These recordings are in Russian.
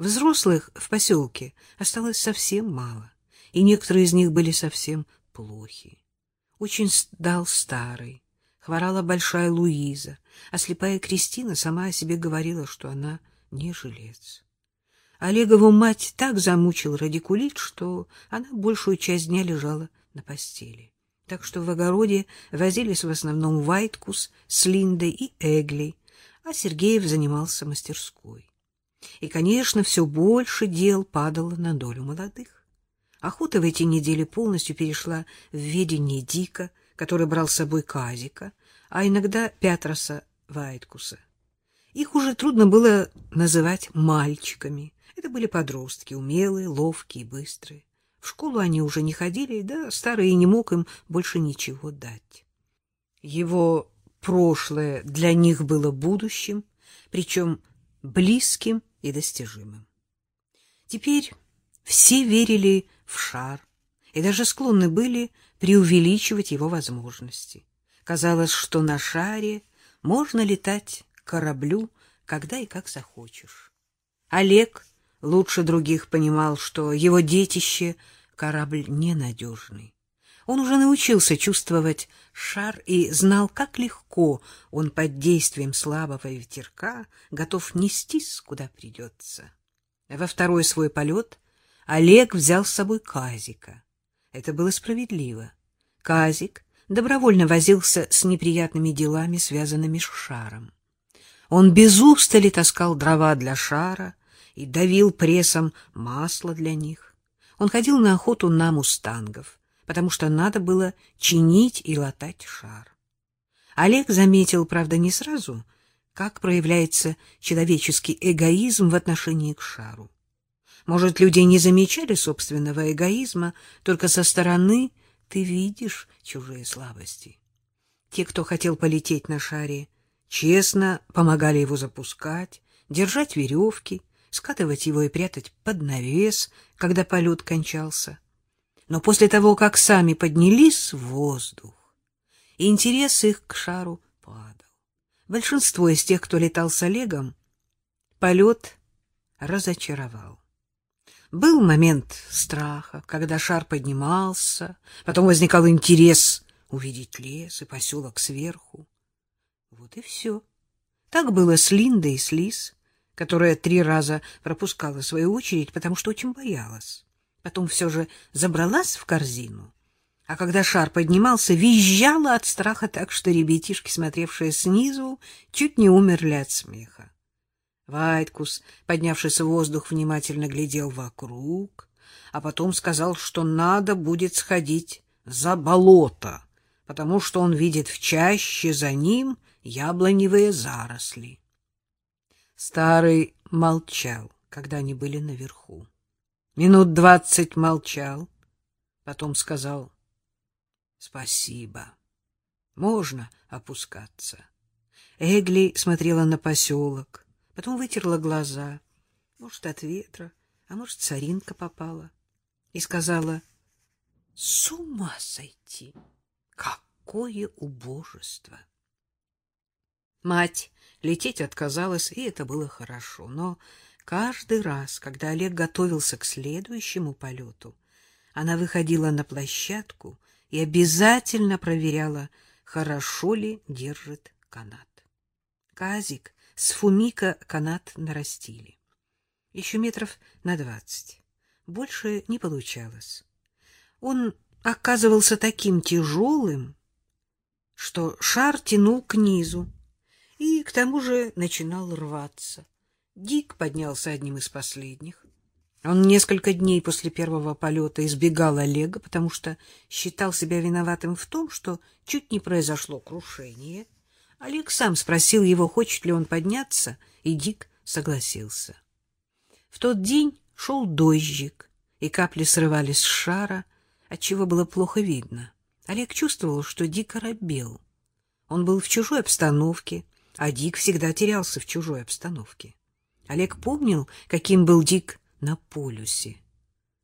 Взрослых в поселке осталось совсем мало, и некоторые из них были совсем плохи. Очень сдал старый, хворала большая Луиза, а слепая Кристина сама о себе говорила, что она не жилец. Олегову мать так замучил радикулит, что она большую часть дня лежала на постели. Так что в огороде возились в основном Вайткус с Линдой и Эгли, а Сергеев занимался мастерской. И, конечно, все больше дел падало на долю молодых. Охота в эти недели полностью перешла в ведение Дика, который брал с собой Казика, а иногда Пятроса Вайткуса. Их уже трудно было называть мальчиками. Это были подростки, умелые, ловкие, быстрые. В школу они уже не ходили, да старый не мог им больше ничего дать. Его прошлое для них было будущим, причем близким и достижимым. Теперь все верили в шар и даже склонны были преувеличивать его возможности. Казалось, что на шаре можно летать кораблю, когда и как захочешь. Олег лучше других понимал, что его детище — корабль ненадежный. Он уже научился чувствовать шар и знал, как легко он под действием слабого ветерка готов нестись, куда придется. Во второй свой полет Олег взял с собой Казика. Это было справедливо. Казик добровольно возился с неприятными делами, связанными с шаром. Он без устали таскал дрова для шара и давил прессом масло для них. Он ходил на охоту на мустангов, потому что надо было чинить и латать шар. Олег заметил, правда, не сразу, как проявляется человеческий эгоизм в отношении к шару. Может, люди не замечали собственного эгоизма, только со стороны ты видишь чужие слабости. Те, кто хотел полететь на шаре, честно помогали его запускать, держать веревки, скатывать его и прятать под навес, когда полет кончался. Но после того, как сами поднялись в воздух, интерес их к шару падал. Большинство из тех, кто летал с Олегом, полет разочаровал. Был момент страха, когда шар поднимался, потом возникал интерес увидеть лес и поселок сверху. Вот и все. Так было с Линдой и с Лис, которая три раза пропускала свою очередь, потому что очень боялась. Потом все же забралась в корзину, а когда шар поднимался, визжала от страха так, что ребятишки, смотревшие снизу, чуть не умерли от смеха. Вайткус, поднявшись в воздух, внимательно глядел вокруг, а потом сказал, что надо будет сходить за болото, потому что он видит в чаще за ним яблоневые заросли. Старый молчал, когда они были наверху. Минут двадцать молчал, потом сказал «Спасибо, можно опускаться». Эгли смотрела на поселок, потом вытерла глаза, может, от ветра, а может, соринка попала, и сказала «С ума сойти! Какое убожество!» Мать лететь отказалась, и это было хорошо, но каждый раз, когда Олег готовился к следующему полету, она выходила на площадку и обязательно проверяла, хорошо ли держит канат. Казик с Фумика канат нарастили. Еще метров на двадцать. Больше не получалось. Он оказывался таким тяжелым, что шар тянул к низу, и к тому же начинал рваться. Дик поднялся одним из последних. Он несколько дней после первого полета избегал Олега, потому что считал себя виноватым в том, что чуть не произошло крушение. Олег сам спросил его, хочет ли он подняться, и Дик согласился. В тот день шел дождик, и капли срывались с шара, отчего было плохо видно. Олег чувствовал, что Дик оробел. Он был в чужой обстановке, а Дик всегда терялся в чужой обстановке. Олег помнил, каким был Дик на полюсе.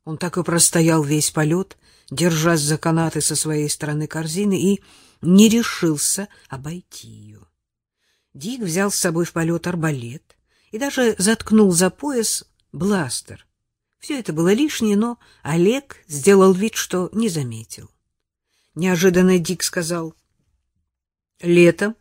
Он так и простоял весь полет, держась за канаты со своей стороны корзины, и не решился обойти ее. Дик взял с собой в полет арбалет и даже заткнул за пояс бластер. Все это было лишнее, но Олег сделал вид, что не заметил. Неожиданно Дик сказал, «Летом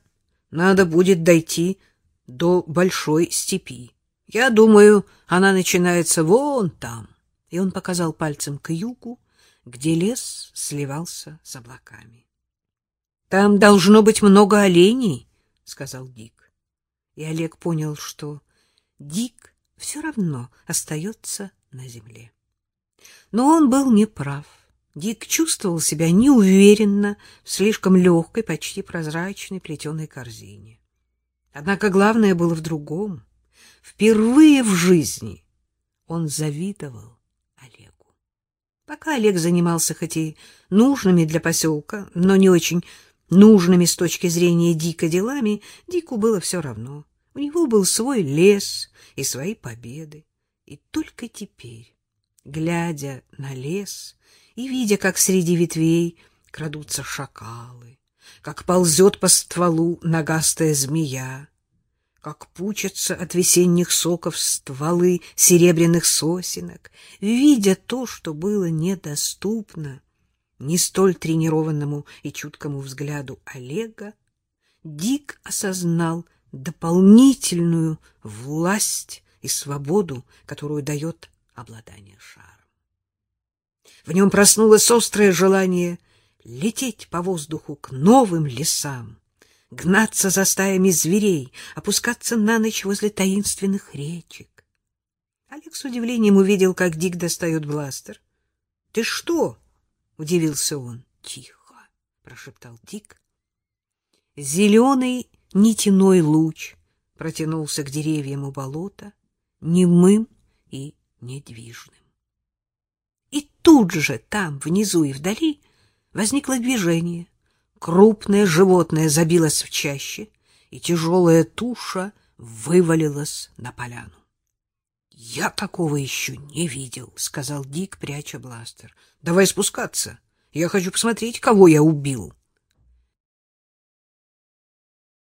надо будет дойти до большой степи. Я думаю, она начинается вон там». И он показал пальцем к югу, где лес сливался с облаками. — Там должно быть много оленей, — сказал Дик. И Олег понял, что Дик все равно остается на земле. Но он был неправ. Дик чувствовал себя неуверенно в слишком легкой, почти прозрачной плетеной корзине. Однако главное было в другом. Впервые в жизни он завидовал Олегу. Пока Олег занимался хоть и нужными для поселка, но не очень нужными с точки зрения Дика делами, Дику было все равно. У него был свой лес и свои победы. И только теперь, глядя на лес и видя, как среди ветвей крадутся шакалы, как ползет по стволу ногастая змея, как пучатся от весенних соков стволы серебряных сосенок, видя то, что было недоступно не столь тренированному и чуткому взгляду Олега, Дик осознал дополнительную власть и свободу, которую дает обладание шаром. В нем проснулось острое желание лететь по воздуху к новым лесам, гнаться за стаями зверей, опускаться на ночь возле таинственных речек. Олег с удивлением увидел, как Дик достает бластер. — Ты что? — удивился он. — Тихо, — прошептал Дик. Зеленый нитяной луч протянулся к деревьям у болота, немым и недвижным. И тут же, там, внизу и вдали, возникло движение — Крупное животное забилось в чаще, и тяжелая туша вывалилась на поляну. — Я такого еще не видел, — сказал Дик, пряча бластер. — Давай спускаться. Я хочу посмотреть, кого я убил. —